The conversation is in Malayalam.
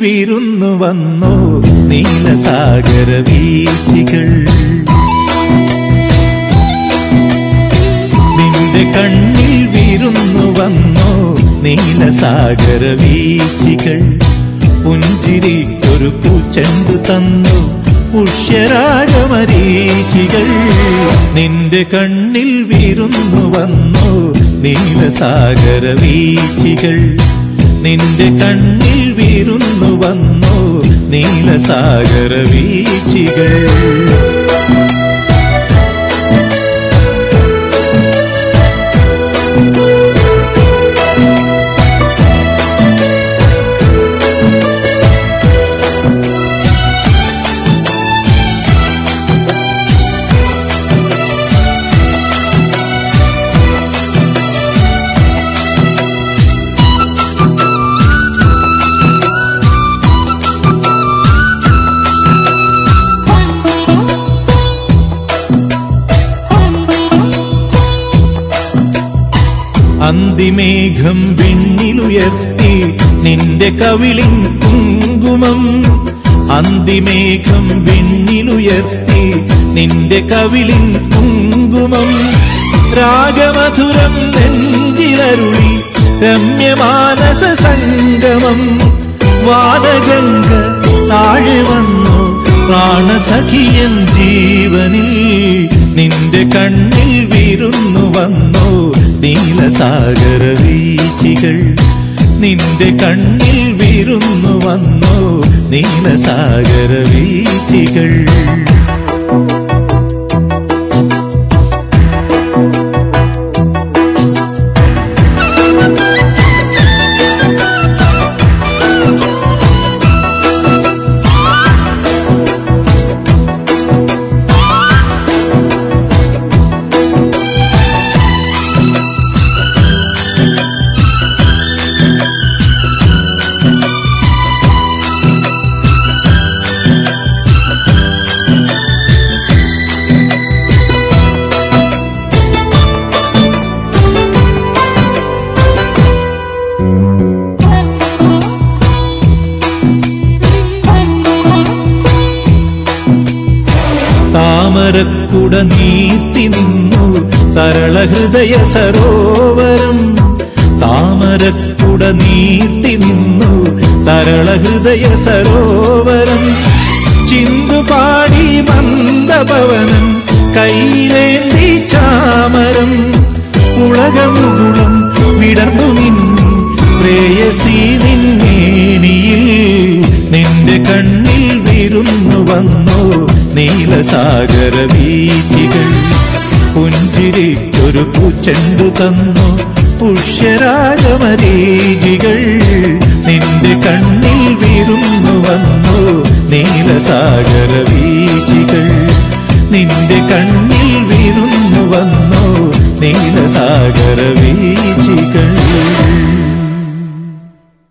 വിരുന്നു വന്നോ നീലസാഗര വീച്ചികൾ നിന്റെ കണ്ണിൽ വിരുന്നു വന്നോ നീലസാഗര വീച്ചികൾ പുഞ്ചിരിക്കൊരു പൂച്ചെണ്ടു തന്നു പുഷ്യരാഗമരീചികൾ. നിന്റെ കണ്ണിൽ വിരുന്നു വന്നോ നീലസാഗര വീച്ചികൾ നിന്റെ കണ്ണിൽ വിരുന്നു വന്നു നീലസാഗര വീച്ചികൾ. അന്തിമേഘം വിണ്ണിലുയർത്തി നിന്റെ കവിളിൻ കുങ്കുമം. അന്തിമേഘം വിണ്ണിലുയർത്തി നിന്റെ കവിളിൻ കുങ്കുമം. രാഗമധുരം നെഞ്ചിലരുളി രമ്യമാനസ സംഗമം. വാനഗംഗ താഴെ വന്നു പ്രാണസഖിയൻ ജീവനിൽ നിന്റെ കണ്ണിൽ വിരുന്നു വന്നു. നീലസാഗര വീച്ചികൾ നിന്റെ കണ്ണിൽ വിരുന്നു വന്നു നീലസാഗര താമരക്കുട നീർത്തി നിന്നു തരള ഹൃദയ സരോവരം. താമരക്കുട നീർത്തി നിന്നു തരള ഹൃദയ സരോവരം ചിന്തുപാടി മന്ദഭവനം കൈലേന്തി ചാമരം. ഉളകമുകുളം വിടർന്നു നിന്നു പ്രേയസി പുഞ്ചിരി പുഞ്ചിരിക്കൊരു പൂച്ചെണ്ടു തന്നു. പുഷ്യരാഗമരീചികൾ നിന്റെ കണ്ണിൽ വിരുന്നു വന്നു നീലസാഗര വീചികൾ. നിന്റെ കണ്ണിൽ വിരുന്നു വന്നു നീലസാഗര വീച്ചികൾ